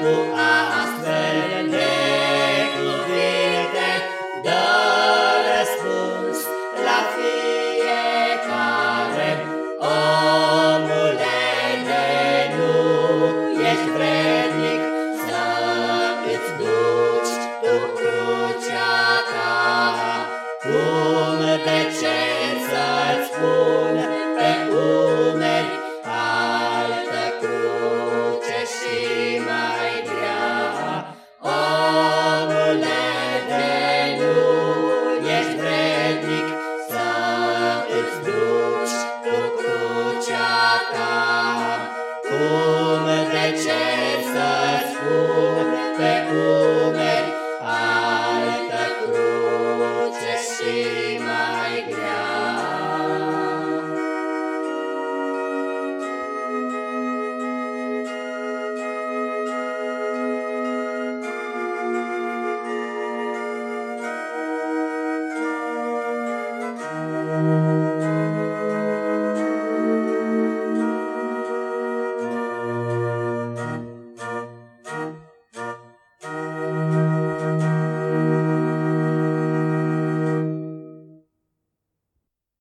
cu astfel necuvinte dă răspuns la fiecare. Omule, de nu ești vrednic să îți duci tu crucea cum de ce să-ți spun Cum de ce să spun